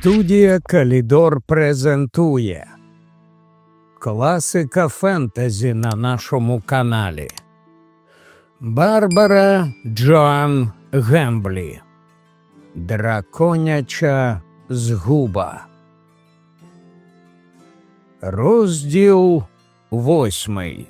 Студія Калідор презентує Класика фентезі на нашому каналі Барбара Джоан Гемблі Драконяча згуба. Розділ восьмий.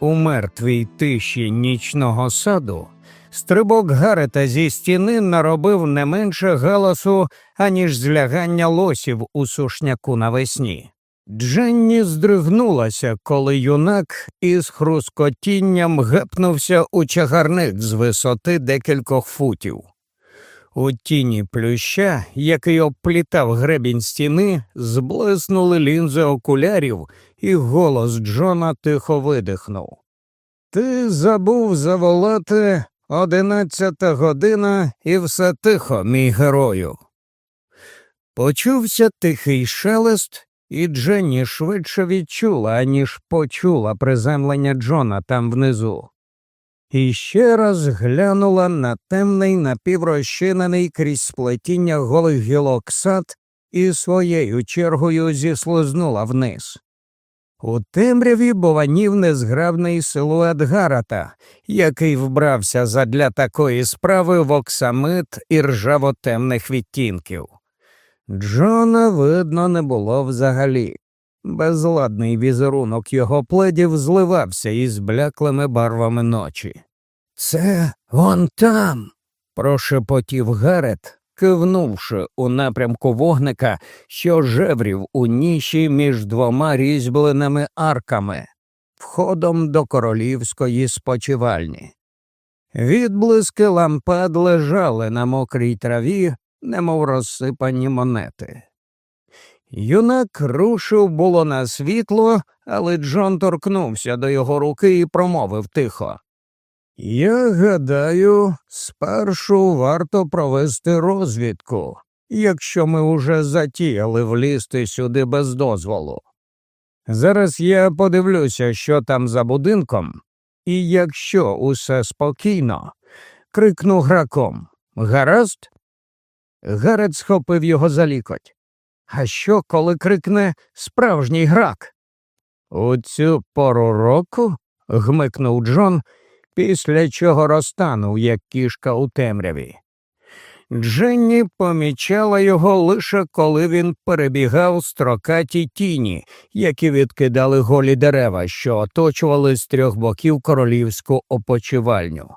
У мертвій тиші нічного саду Стрибок Гарета зі стіни наробив не менше галасу, аніж злягання лосів у сушняку навесні. Дженні здригнулася, коли юнак із хрускотінням гепнувся у чагарник з висоти декількох футів. У тіні плюща, який обплітав гребінь стіни, зблиснули лінзи окулярів, і голос Джона тихо видихнув. Ти забув заволати Одинадцята година і все тихо, мій герою. Почувся тихий шелест, і Дженні швидше відчула, аніж почула приземлення Джона там внизу. І ще раз глянула на темний напіврозчинений крізь сплетіння голих гілок сад і своєю чергою зіслизнула вниз. У темряві бованів незграбний силует Гарата, який вбрався задля такої справи в оксамит і ржавотемних відтінків. Джона видно не було взагалі. Безладний візерунок його пледів зливався із бляклими барвами ночі. Це он там. прошепотів Гарет, кивнувши у напрямку вогника, що жеврів у ніші між двома різьбленими арками, входом до королівської спочивальні. Відблиски лампад лежали на мокрій траві, немов розсипані монети. Юнак рушив було на світло, але Джон торкнувся до його руки і промовив тихо. Я гадаю, спершу варто провести розвідку, якщо ми уже затіяли влізти сюди без дозволу. Зараз я подивлюся, що там за будинком, і якщо усе спокійно, крикну граком Гаразд? Гарет схопив його за лікоть. А що, коли крикне справжній грак? У цю пору року? гмикнув Джон після чого розтанув, як кішка у темряві. Дженні помічала його лише коли він перебігав строкаті тіні, які відкидали голі дерева, що оточували з трьох боків королівську опочивальню.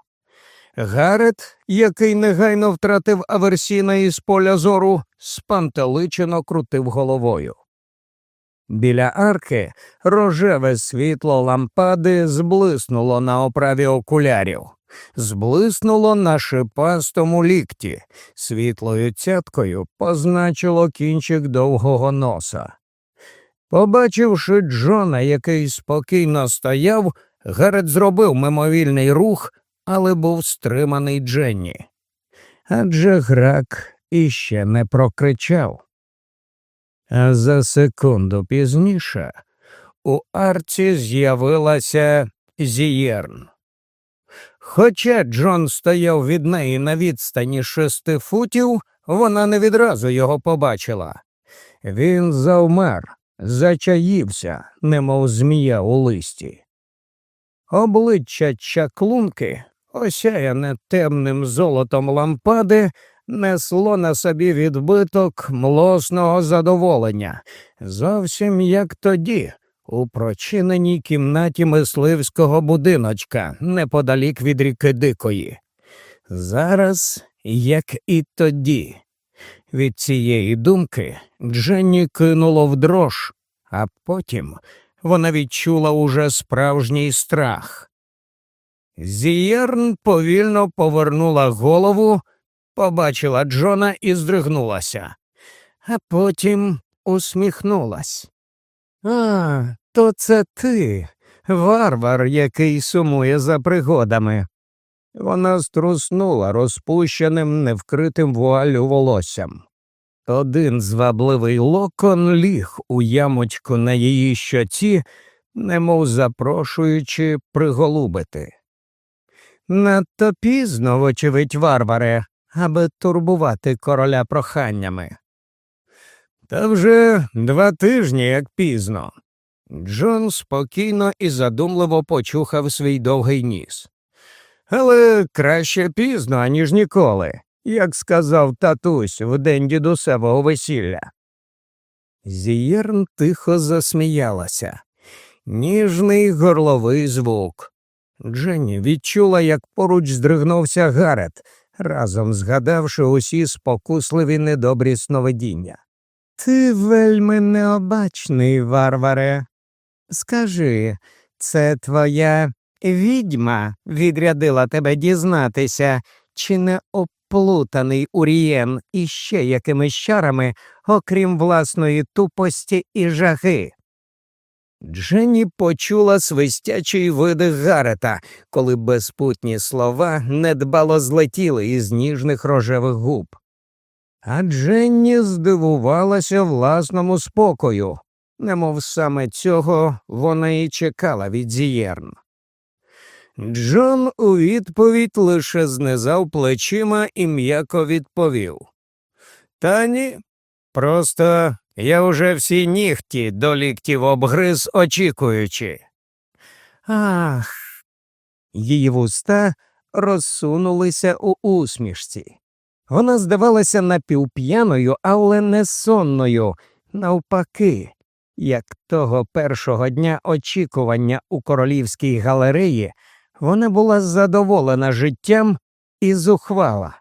Гарет, який негайно втратив аверсіна із поля зору, спантеличено крутив головою. Біля арки рожеве світло лампади зблиснуло на оправі окулярів, зблиснуло на шипастому лікті, світлою цяткою позначило кінчик довгого носа. Побачивши Джона, який спокійно стояв, Герет зробив мимовільний рух, але був стриманий Дженні. Адже грак іще не прокричав. А за секунду пізніше у арці з'явилася Зієрн. Хоча Джон стояв від неї на відстані шести футів, вона не відразу його побачила. Він завмер, зачаївся, немов змія у листі. Обличчя чаклунки, осяяне темним золотом лампади, несло на собі відбиток млосного задоволення, зовсім як тоді, у прочиненій кімнаті мисливського будиночка неподалік від ріки Дикої. Зараз, як і тоді. Від цієї думки Дженні кинуло в дрож, а потім вона відчула уже справжній страх. Зієрн повільно повернула голову побачила Джона і здригнулася, а потім усміхнулась. А, то це ти, варвар, який сумує за пригодами. Вона струснула розпущеним, невкритим вуалю волоссям. Один звабливий локон ліг у ямочку на її щоці, немов запрошуючи приголубити. Надто пізно, вочевидь, варваре, аби турбувати короля проханнями. Та вже два тижні, як пізно. Джон спокійно і задумливо почухав свій довгий ніс. Але краще пізно, аніж ніколи, як сказав татусь в день дідусевого весілля. Зієрн тихо засміялася. Ніжний горловий звук. Дженні відчула, як поруч здригнувся Гарет, разом згадавши усі спокусливі недобрі сновидіння. Ти вельми необачний, варваре. Скажи, це твоя відьма відрядила тебе дізнатися, чи не оплутаний Урієн іще якимись чарами, окрім власної тупості і жаги. Дженні почула свистячий видих Гарета, коли безпутні слова недбало злетіли із ніжних рожевих губ. А Дженні здивувалася власному спокою, немов саме цього вона і чекала від зієрн. Джон у відповідь лише знизав плечима і м'яко відповів. Та ні, просто я уже всі нігті до ліктів обгриз, очікуючи. Ах. Її вуста розсунулися у усмішці. Вона здавалася напівп'яною, але не сонною, навпаки, як того першого дня очікування у королівській галереї, вона була задоволена життям і зухвала.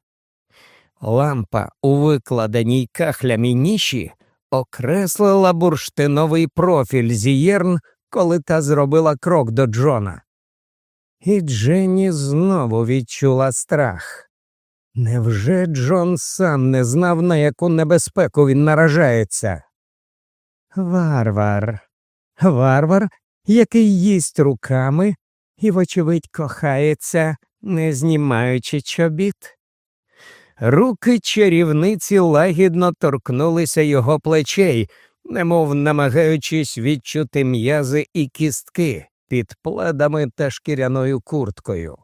Лампа у викладеній кахлямі ніші окреслила бурштиновий профіль зієрн, коли та зробила крок до Джона. І Дженні знову відчула страх. Невже Джон сам не знав, на яку небезпеку він наражається? Варвар, варвар, який їсть руками і, вочевидь, кохається, не знімаючи чобіт. Руки чарівниці лагідно торкнулися його плечей, немов намагаючись відчути м'язи і кістки під пледами та шкіряною курткою.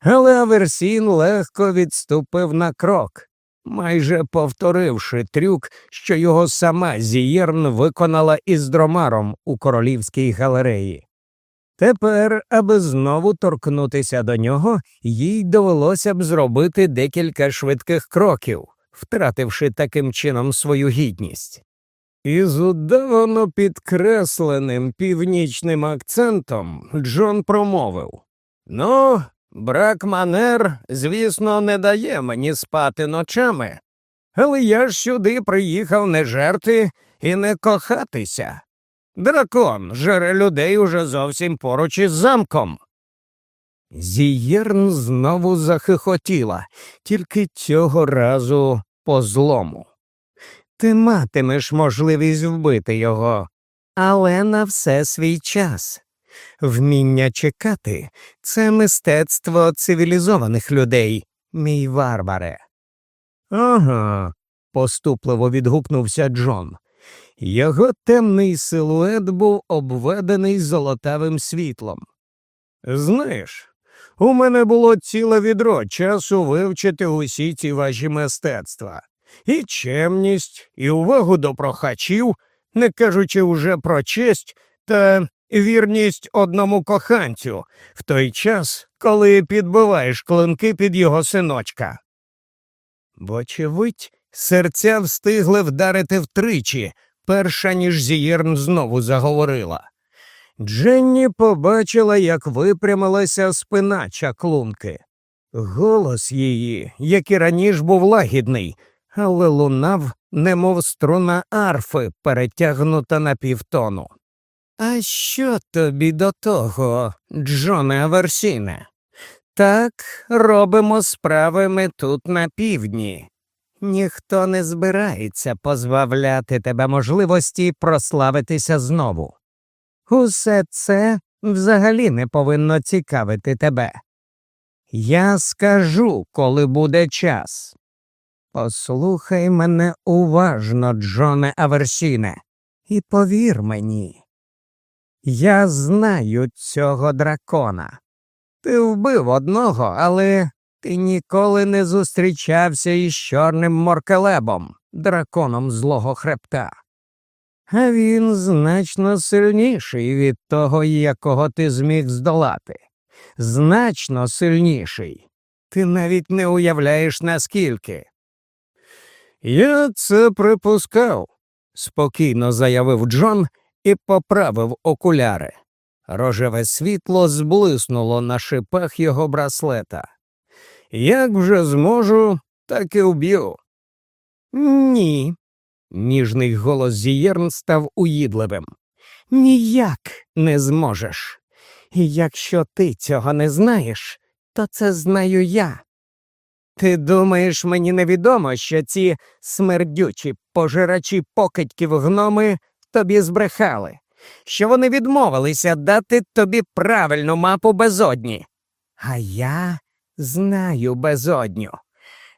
Але Аверсін легко відступив на крок, майже повторивши трюк, що його сама Зієрн виконала із дромаром у королівській галереї. Тепер, аби знову торкнутися до нього, їй довелося б зробити декілька швидких кроків, втративши таким чином свою гідність. Із удавано підкресленим північним акцентом Джон промовив Ну, брак манер, звісно, не дає мені спати ночами, але я ж сюди приїхав не жерти і не кохатися. Дракон жере людей уже зовсім поруч із замком. Зієрн знову захихотіла, тільки цього разу по злому. Ти матимеш можливість вбити його, але на все свій час. Вміння чекати це мистецтво цивілізованих людей, мій варваре. Ага, поступливо відгукнувся Джон. Його темний силует був обведений золотавим світлом. Знаєш, у мене було ціле відро часу вивчити усі ці ваші мистецтва, і чемність, і увагу до прохачів, не кажучи уже про честь та вірність одному коханцю в той час, коли підбиваєш клинки під його синочка. Вочевидь, серця встигли вдарити втричі перша ніж Зієрн знову заговорила. Дженні побачила, як випрямилася спина чаклунки. Голос її, як і раніше був лагідний, але лунав, немов струна арфи, перетягнута на півтону. А що тобі до того, Джоне Аверсіне? Так робимо справи ми тут на півдні. Ніхто не збирається позбавляти тебе можливості прославитися знову. Усе це взагалі не повинно цікавити тебе. Я скажу, коли буде час. Послухай мене уважно, Джоне Аверсіне, і повір мені. Я знаю цього дракона. Ти вбив одного, але Ти ніколи не зустрічався із чорним моркелебом, драконом злого хребта. А він значно сильніший від того, якого ти зміг здолати. Значно сильніший. Ти навіть не уявляєш наскільки. Я це припускав, спокійно заявив Джон і поправив окуляри. Рожеве світло зблиснуло на шипах його браслета. Як вже зможу, так і вб'ю. Ні. Ніжний голос Зієрн став уїдливим. Ніяк не зможеш. І якщо ти цього не знаєш, то це знаю я. Ти думаєш, мені невідомо, що ці смердючі пожирачі покидьків гноми тобі збрехали, що вони відмовилися дати тобі правильну мапу безодні. А я знаю безодню.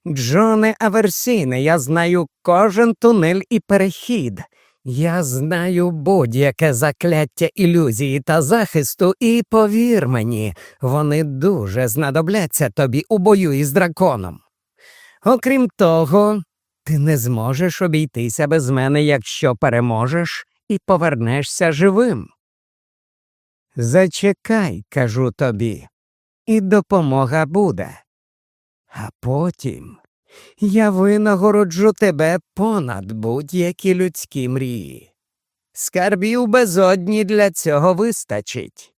Джоне Аверсіне, я знаю кожен тунель і перехід. Я знаю будь-яке закляття ілюзії та захисту, і повір мені, вони дуже знадобляться тобі у бою із драконом. Окрім того, ти не зможеш обійтися без мене, якщо переможеш і повернешся живим. Зачекай, кажу тобі, і допомога буде. А потім я винагороджу тебе понад будь-які людські мрії. Скарбів безодні для цього вистачить.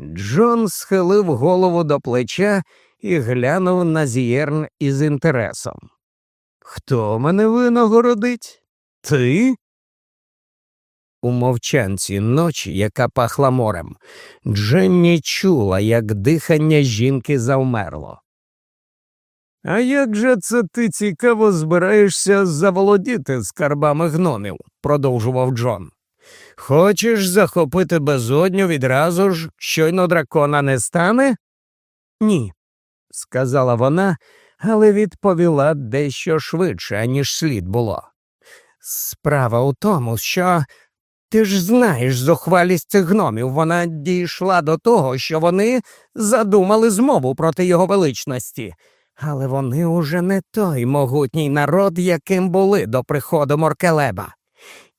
Джон схилив голову до плеча і глянув на зієрн із інтересом. Хто мене винагородить? Ти? У мовчанці ночі, яка пахла морем, Дженні чула, як дихання жінки завмерло. А як же це ти цікаво збираєшся заволодіти скарбами гномів? продовжував Джон. Хочеш захопити безодню відразу ж, щойно дракона не стане? Ні, сказала вона, але відповіла дещо швидше, аніж слід було. Справа у тому, що ти ж знаєш зухвалість цих гномів. Вона дійшла до того, що вони задумали змову проти його величності. Але вони уже не той могутній народ, яким були до приходу Моркелеба.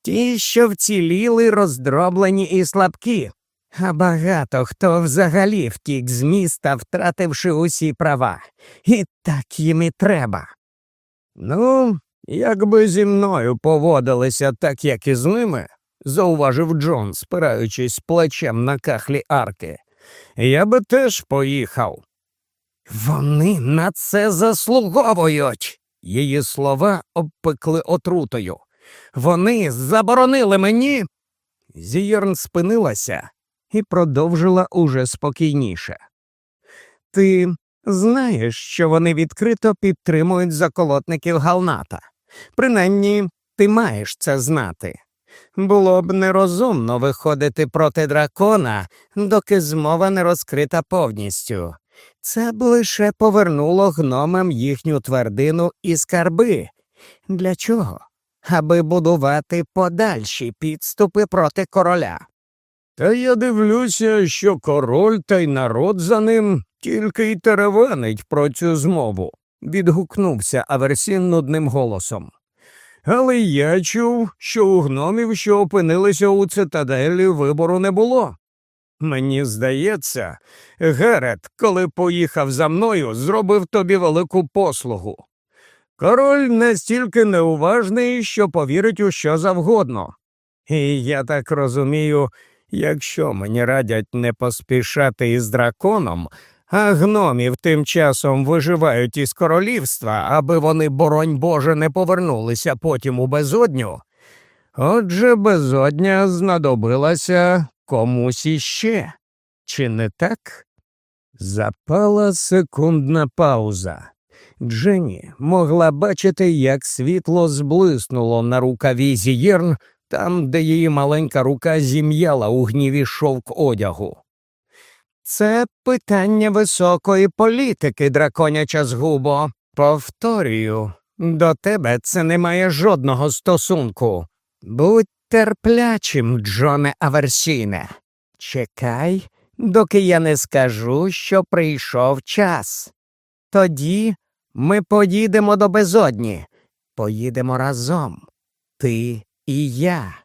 Ті, що вціліли, роздроблені і слабкі, а багато хто взагалі втік з міста, втративши усі права, і так їм і треба. Ну, якби зі мною поводилися так, як і з ними, зауважив Джон, спираючись плечем на кахлі арки, я би теж поїхав. Вони на це заслуговують. Її слова обпекли отрутою. Вони заборонили мені. Зієрн спинилася і продовжила уже спокійніше. Ти знаєш, що вони відкрито підтримують заколотників Галната. Принаймні, ти маєш це знати. Було б нерозумно виходити проти дракона, доки змова не розкрита повністю. Це б лише повернуло гномам їхню твердину і скарби. Для чого? Аби будувати подальші підступи проти короля. Та я дивлюся, що король та й народ за ним тільки й теревенить про цю змову, відгукнувся Аверсін нудним голосом. Але я чув, що у гномів, що опинилися у цитаделі, вибору не було. Мені здається, Герет, коли поїхав за мною, зробив тобі велику послугу. Король настільки неуважний, що повірить у що завгодно. І я так розумію, якщо мені радять не поспішати із драконом, а гномів тим часом виживають із королівства, аби вони, боронь Боже, не повернулися потім у безодню. Отже, безодня знадобилася комусь іще, чи не так? Запала секундна пауза. Дженні могла бачити, як світло зблиснуло на рукаві зієрн, там, де її маленька рука зім'яла у гніві шовк одягу. Це питання високої політики, драконяча згубо. Повторюю, до тебе це не має жодного стосунку. Будь терплячим, Джоне Аверсіне. Чекай, доки я не скажу, що прийшов час. Тоді ми поїдемо до безодні, поїдемо разом, ти і я.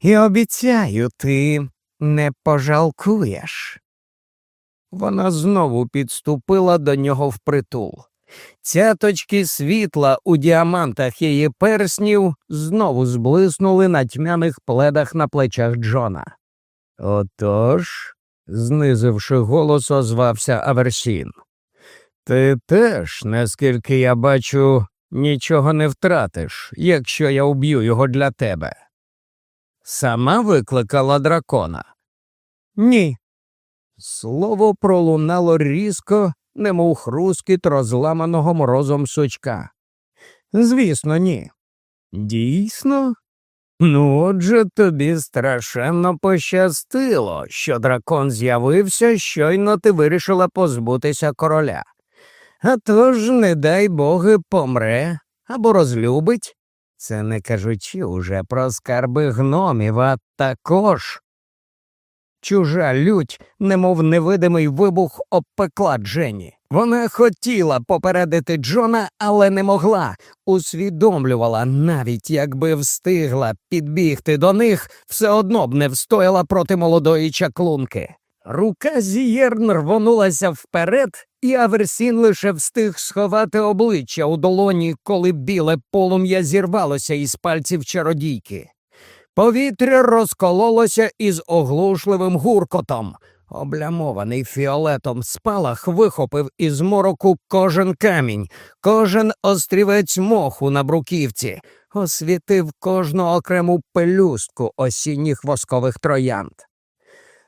І обіцяю, ти не пожалкуєш. Вона знову підступила до нього впритул. Цяточки світла у діамантах її перснів знову зблиснули на тьмяних пледах на плечах Джона. Отож, знизивши голос, озвався Аверсін. Ти теж, наскільки я бачу, нічого не втратиш, якщо я уб'ю його для тебе. Сама викликала дракона? Ні. Слово пролунало різко, немов хрускіт розламаного морозом сучка. Звісно, ні. Дійсно? Ну, отже, тобі страшенно пощастило, що дракон з'явився, щойно ти вирішила позбутися короля. А тож, не дай боги, помре або розлюбить. Це не кажучи уже про скарби гномів, а також Чужа лють, немов невидимий вибух, обпекла Дженні. Вона хотіла попередити Джона, але не могла, усвідомлювала, навіть якби встигла підбігти до них, все одно б не встояла проти молодої чаклунки. Рука Зієрн рвонулася вперед, і Аверсін лише встиг сховати обличчя у долоні, коли біле полум'я зірвалося із пальців чародійки. Повітря розкололося із оглушливим гуркотом. Облямований фіолетом спалах вихопив із мороку кожен камінь, кожен острівець моху на бруківці, освітив кожну окрему пелюстку осінніх воскових троянд.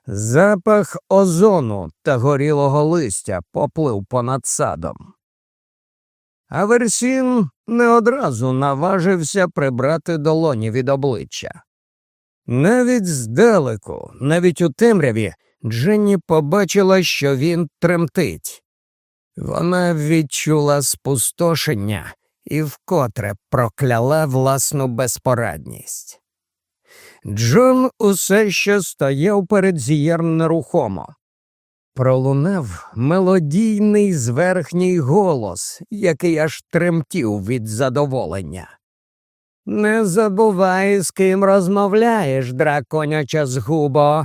Запах озону та горілого листя поплив понад садом. Аверсін не одразу наважився прибрати долоні від обличчя. Навіть здалеку, навіть у темряві, Дженні побачила, що він тремтить. Вона відчула спустошення і вкотре прокляла власну безпорадність. Джон усе ще стояв перед зієр нерухомо. Пролунав мелодійний зверхній голос, який аж тремтів від задоволення. Не забувай, з ким розмовляєш, драконяча згубо.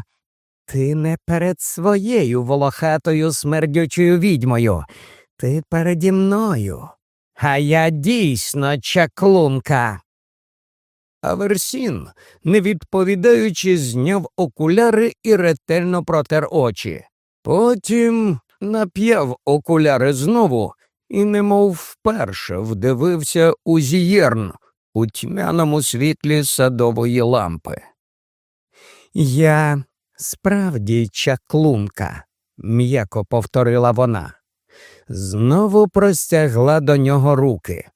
Ти не перед своєю волохатою смердючою відьмою, ти переді мною, а я дійсно чаклунка. Аверсін, не відповідаючи, зняв окуляри і ретельно протер очі. Потім нап'яв окуляри знову і, немов вперше, вдивився у зієрн у тьмяному світлі садової лампи. Я справді чаклунка, м'яко повторила вона, знову простягла до нього руки.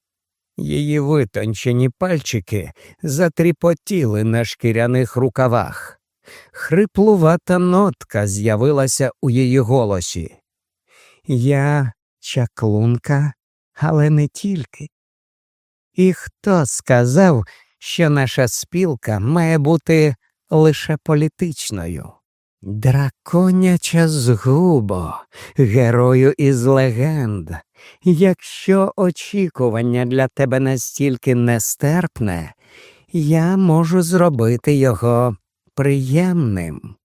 Її витончені пальчики затріпотіли на шкіряних рукавах. Хриплувата нотка з'явилася у її голосі. Я чаклунка, але не тільки. І хто сказав, що наша спілка має бути лише політичною? Драконяча згубо, герою із легенд. Якщо очікування для тебе настільки нестерпне, я можу зробити його приємним.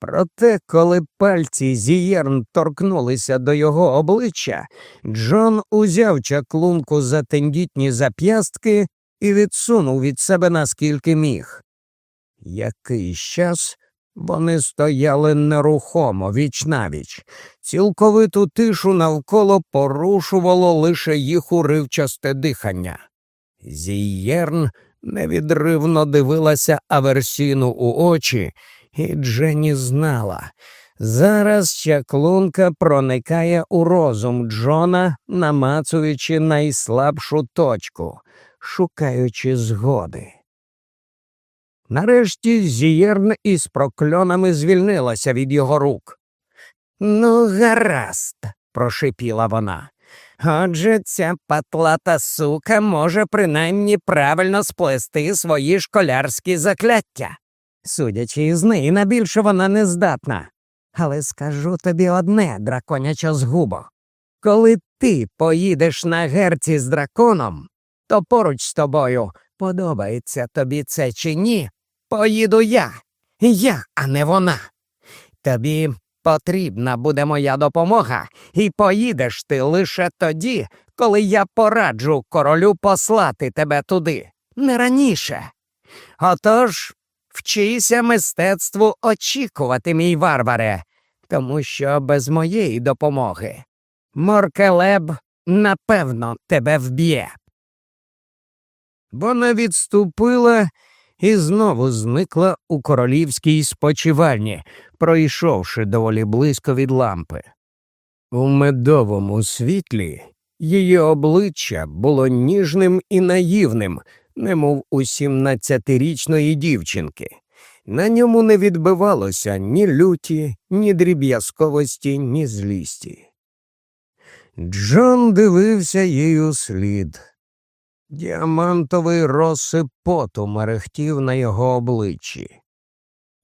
Проте, коли пальці зієрн торкнулися до його обличчя, Джон узяв чаклунку за тендітні зап'ястки і відсунув від себе наскільки міг. Якийсь час вони стояли нерухомо віч навіч, цілковиту тишу навколо порушувало лише їх уривчасте дихання. Зієрн невідривно дивилася Аверсіну у очі. І Дженні знала. Зараз чаклунка проникає у розум Джона, намацуючи найслабшу точку, шукаючи згоди. Нарешті зієрн із прокльонами звільнилася від його рук. Ну, гаразд, прошипіла вона. Отже, ця патлата сука може принаймні правильно сплести свої школярські закляття. Судячи із неї, на більше вона не здатна. Але скажу тобі одне, драконяча згубо. Коли ти поїдеш на герці з драконом, то поруч з тобою подобається тобі це чи ні, поїду я, я, а не вона. Тобі потрібна буде моя допомога, і поїдеш ти лише тоді, коли я пораджу королю послати тебе туди, не раніше. Отож, вчися мистецтву очікувати, мій варваре, тому що без моєї допомоги Моркелеб напевно тебе вб'є. Вона відступила і знову зникла у королівській спочивальні, пройшовши доволі близько від лампи. У медовому світлі її обличчя було ніжним і наївним, немов у сімнадцятирічної дівчинки. На ньому не відбивалося ні люті, ні дріб'язковості, ні злісті. Джон дивився їй у слід. Діамантовий розсип поту мерехтів на його обличчі.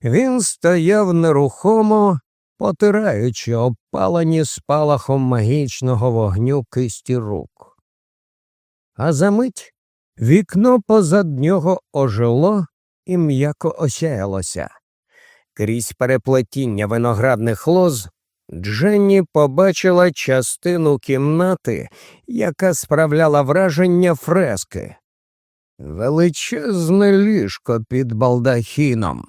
Він стояв нерухомо, потираючи опалені спалахом магічного вогню кисті рук. А за мить вікно позад нього ожило і м'яко осяялося. Крізь переплетіння виноградних лоз Дженні побачила частину кімнати, яка справляла враження фрески. Величезне ліжко під балдахіном,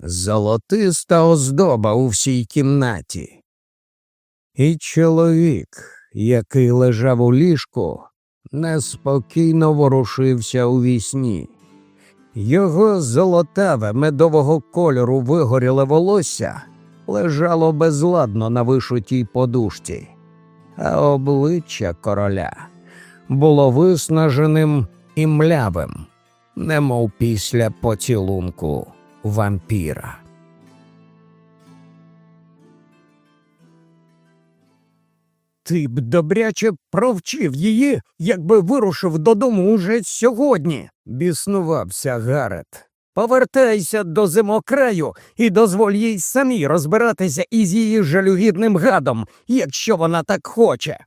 золотиста оздоба у всій кімнаті. І чоловік, який лежав у ліжку, неспокійно ворушився у вісні. Його золотаве медового кольору вигоріле волосся лежало безладно на вишутій подушці, а обличчя короля було виснаженим і млявим, немов після поцілунку вампіра. Ти б добряче провчив її, якби вирушив додому уже сьогодні, біснувався Гарет. Повертайся до зимокраю і дозволь їй самі розбиратися із її жалюгідним гадом, якщо вона так хоче.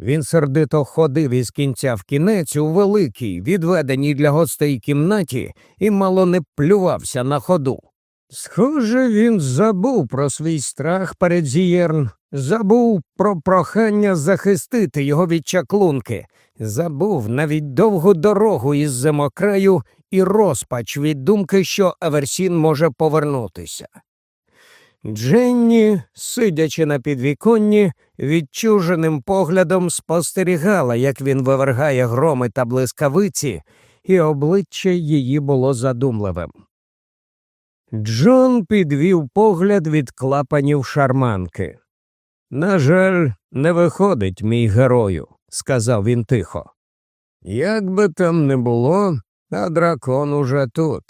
Він сердито ходив із кінця в кінець у великій, відведеній для гостей кімнаті і мало не плювався на ходу. Схоже, він забув про свій страх перед Зієрн, забув про прохання захистити його від чаклунки, забув навіть довгу дорогу із зимокраю і розпач від думки, що Аверсін може повернутися. Дженні, сидячи на підвіконні, відчуженим поглядом спостерігала, як він вивергає громи та блискавиці, і обличчя її було задумливим. Джон підвів погляд від клапанів шарманки. На жаль, не виходить, мій герою, сказав він тихо. Як би там не було, а дракон уже тут.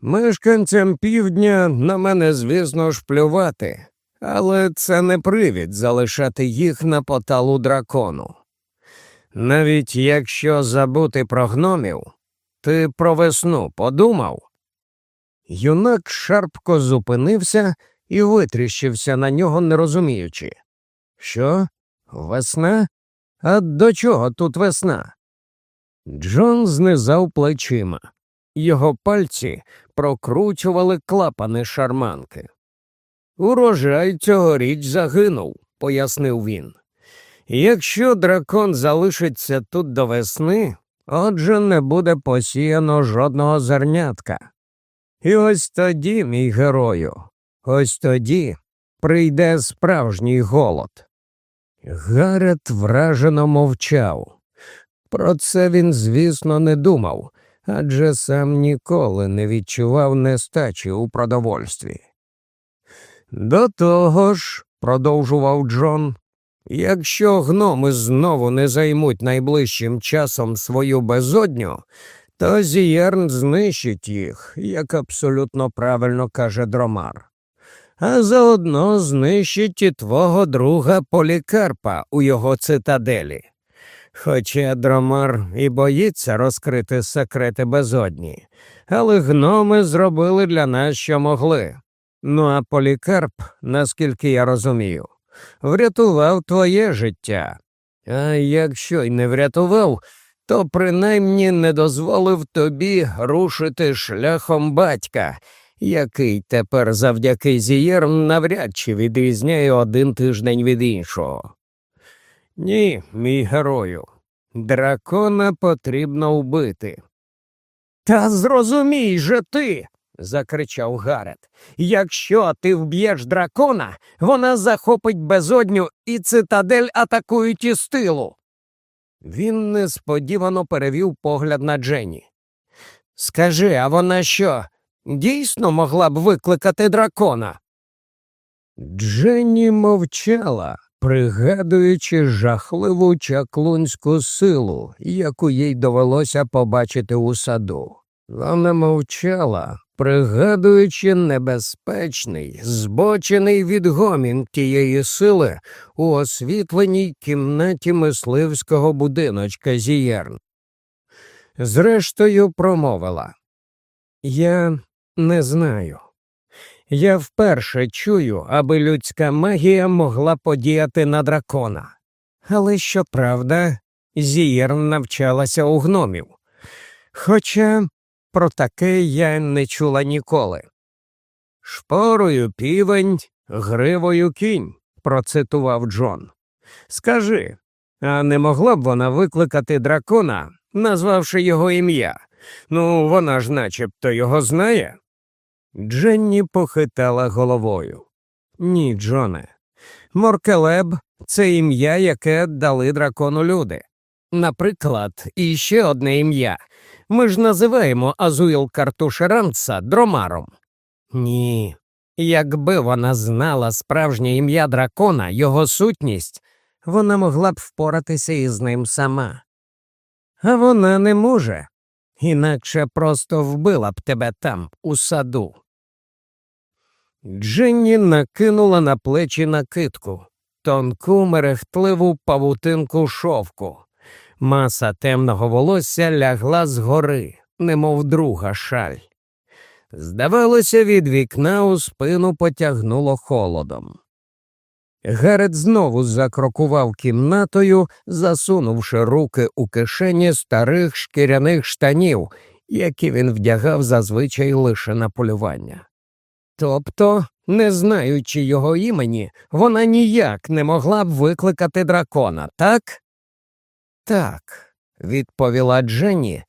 Мешканцям півдня на мене, звісно ж, плювати, але це не привід залишати їх на поталу дракону. Навіть якщо забути про гномів, ти про весну подумав? Юнак шарпко зупинився і витріщився на нього, не розуміючи. Що? Весна? А до чого тут весна? Джон знизав плечима. Його пальці прокручували клапани шарманки. Урожай цьогоріч загинув, пояснив він. Якщо дракон залишиться тут до весни, отже не буде посіяно жодного зернятка. І ось тоді, мій герою, ось тоді прийде справжній голод. Гарет вражено мовчав. Про це він, звісно, не думав, адже сам ніколи не відчував нестачі у продовольстві. До того ж, продовжував Джон, якщо гноми знову не займуть найближчим часом свою безодню, то Зієрн знищить їх, як абсолютно правильно каже Дромар. А заодно знищить і твого друга Полікарпа у його цитаделі. Хоча Дромар і боїться розкрити секрети безодні, але гноми зробили для нас, що могли. Ну а Полікарп, наскільки я розумію, врятував твоє життя. А якщо й не врятував, то принаймні не дозволив тобі рушити шляхом батька, який тепер завдяки зієр навряд чи відрізняє один тиждень від іншого. Ні, мій герою, дракона потрібно вбити. Та зрозумій же ти. закричав Гарет. Якщо ти вб'єш дракона, вона захопить безодню і цитадель атакують із тилу. Він несподівано перевів погляд на Дженні. Скажи, а вона що? Дійсно могла б викликати дракона? Дженні мовчала, пригадуючи жахливу чаклунську силу, яку їй довелося побачити у саду. Вона мовчала, пригадуючи небезпечний, збочений відгомін тієї сили у освітленій кімнаті мисливського будиночка Зієрн. Зрештою, промовила Я не знаю. Я вперше чую, аби людська магія могла подіяти на дракона. Але щоправда, Зієрн навчалася у гномів. Хоча про таке я не чула ніколи. Шпорою півень, гривою кінь, процитував Джон. Скажи, а не могла б вона викликати дракона, назвавши його ім'я? Ну, вона ж начебто його знає. Дженні похитала головою. Ні, Джоне. Моркелеб це ім'я, яке дали дракону люди. Наприклад, іще одне ім'я. Ми ж називаємо Азуїл Картушеранца дромаром. Ні. Якби вона знала справжнє ім'я дракона, його сутність, вона могла б впоратися із ним сама. А вона не може, інакше просто вбила б тебе там, у саду. Дженні накинула на плечі накидку, тонку мерехтливу павутинку шовку. Маса темного волосся лягла згори, немов друга шаль. Здавалося, від вікна у спину потягнуло холодом. Герет знову закрокував кімнатою, засунувши руки у кишені старих шкіряних штанів, які він вдягав зазвичай лише на полювання. Тобто, не знаючи його імені, вона ніяк не могла б викликати дракона, так? Так, відповіла Дженні,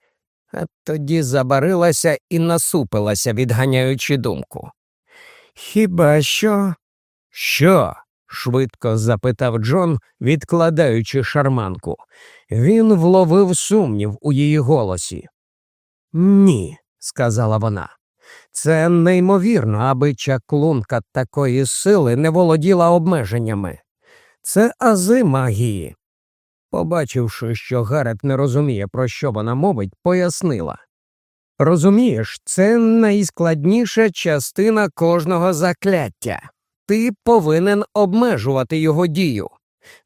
а тоді забарилася і насупилася, відганяючи думку. Хіба що? Що? швидко запитав Джон, відкладаючи шарманку. Він вловив сумнів у її голосі. Ні, сказала вона. Це неймовірно, аби чаклунка такої сили не володіла обмеженнями. Це ази магії. Побачивши, що Гарет не розуміє, про що вона мовить, пояснила. Розумієш, це найскладніша частина кожного закляття. Ти повинен обмежувати його дію.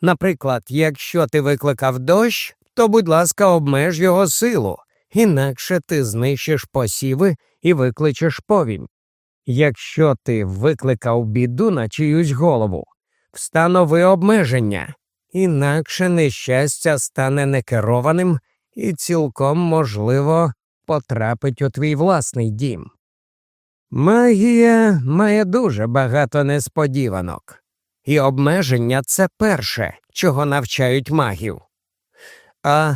Наприклад, якщо ти викликав дощ, то, будь ласка, обмеж його силу, інакше ти знищиш посіви і викличеш повінь. Якщо ти викликав біду на чиюсь голову, встанови обмеження, інакше нещастя стане некерованим і цілком можливо потрапить у твій власний дім. Магія має дуже багато несподіванок, і обмеження це перше, чого навчають магів. А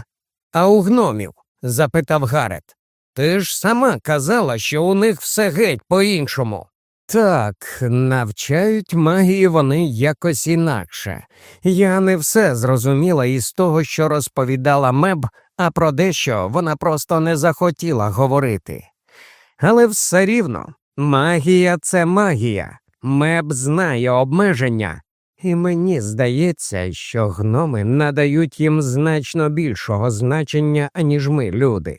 а у гномів? Запитав Гарет. Ти ж сама казала, що у них все геть по іншому. Так, навчають магії вони якось інакше. Я не все зрозуміла із того, що розповідала меб, а про дещо вона просто не захотіла говорити. Але все рівно магія це магія, меб знає обмеження, і мені здається, що гноми надають їм значно більшого значення, аніж ми, люди.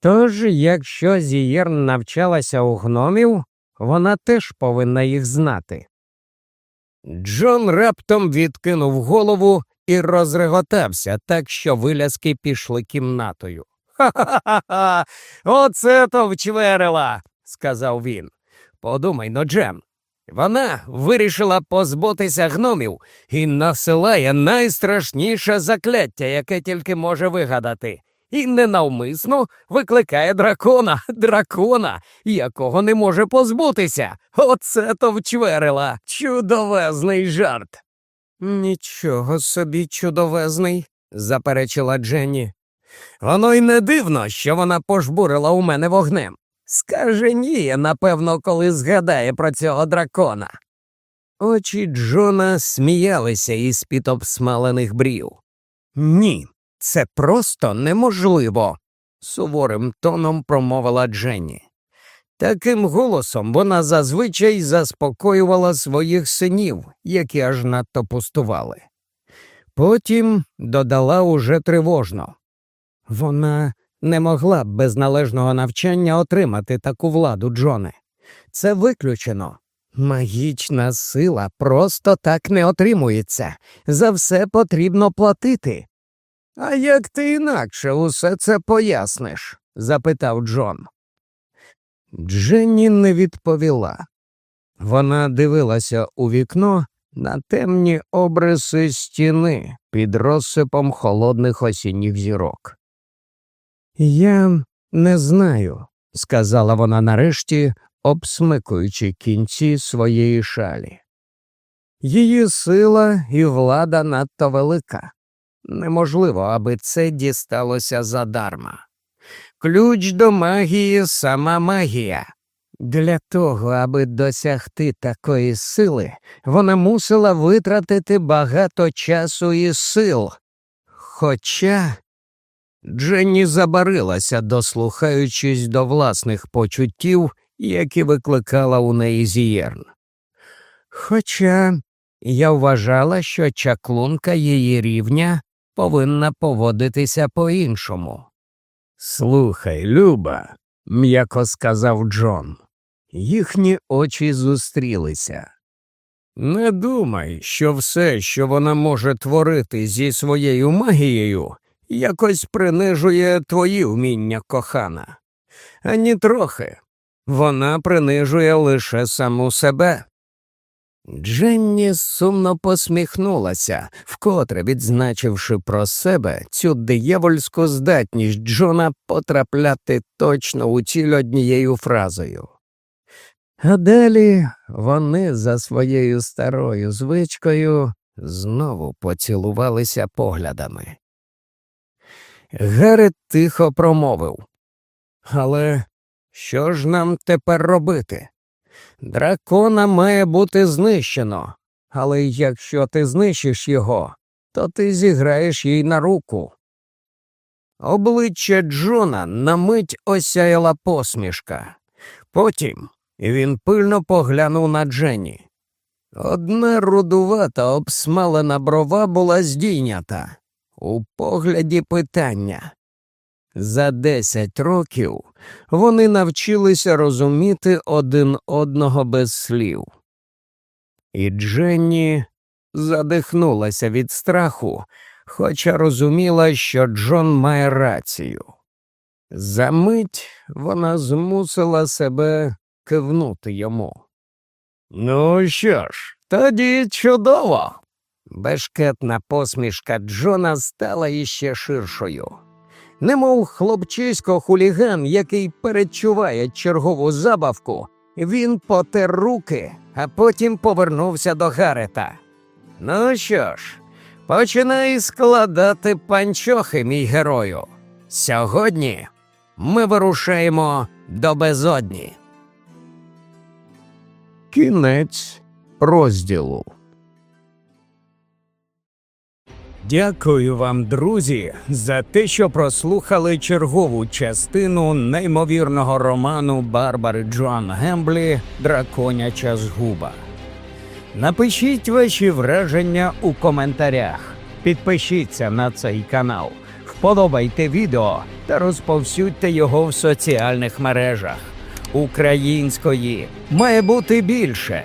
Тож, якщо Зієрн навчалася у гномів, вона теж повинна їх знати. Джон раптом відкинув голову і розреготався, так що виляски пішли кімнатою. Ха ха ха, оце то вчверила, сказав він. Подумай но, Джем, Вона вирішила позбутися гномів і насилає найстрашніше закляття, яке тільки може вигадати, і ненавмисно викликає дракона, дракона, якого не може позбутися. Оце то вчверила. Чудовезний жарт. Нічого собі чудовезний, заперечила Дженні. Воно й не дивно, що вона пожбурила у мене вогнем. Скаженіє, напевно, коли згадає про цього дракона. Очі Джона сміялися із під обсмалених брів. Ні, це просто неможливо, суворим тоном промовила Дженні. Таким голосом вона зазвичай заспокоювала своїх синів, які аж надто пустували. Потім додала уже тривожно. Вона не могла б без належного навчання отримати таку владу, Джоне. Це виключено. Магічна сила просто так не отримується. За все потрібно платити. А як ти інакше усе це поясниш? запитав Джон. Дженні не відповіла. Вона дивилася у вікно на темні обриси стіни під розсипом холодних осінніх зірок. Я не знаю, сказала вона нарешті, обсмикуючи кінці своєї шалі. Її сила і влада надто велика. Неможливо, аби це дісталося задарма. Ключ до магії сама магія. Для того, аби досягти такої сили, вона мусила витратити багато часу і сил. Хоча Дженні забарилася, дослухаючись до власних почуттів, які викликала у неї зієрн. Хоча я вважала, що чаклунка її рівня повинна поводитися по іншому. Слухай, Люба, м'яко сказав Джон. Їхні очі зустрілися. Не думай, що все, що вона може творити зі своєю магією, якось принижує твої вміння, кохана. Ані трохи. Вона принижує лише саму себе. Дженні сумно посміхнулася, вкотре відзначивши про себе цю диявольську здатність Джона потрапляти точно у ціль однією фразою. А далі вони за своєю старою звичкою знову поцілувалися поглядами. Герет тихо промовив. Але що ж нам тепер робити? Дракона має бути знищено, але якщо ти знищиш його, то ти зіграєш їй на руку. Обличчя Джона на мить осяяла посмішка. Потім він пильно поглянув на Дженні. Одна рудувата обсмалена брова була здійнята. У погляді питання. За десять років вони навчилися розуміти один одного без слів. І Дженні задихнулася від страху, хоча розуміла, що Джон має рацію. За мить вона змусила себе кивнути йому. Ну що ж, тоді чудово. Бешкетна посмішка Джона стала іще ширшою. Немов хлопчисько хуліган, який передчуває чергову забавку, він потер руки, а потім повернувся до Гарета. Ну що ж, починай складати панчохи, мій герою. Сьогодні ми вирушаємо до безодні. Кінець розділу. Дякую вам, друзі, за те, що прослухали чергову частину неймовірного роману Барбари Джоан Гемблі Драконяча згуба. Напишіть ваші враження у коментарях, підпишіться на цей канал, вподобайте відео та розповсюдьте його в соціальних мережах. Української має бути більше.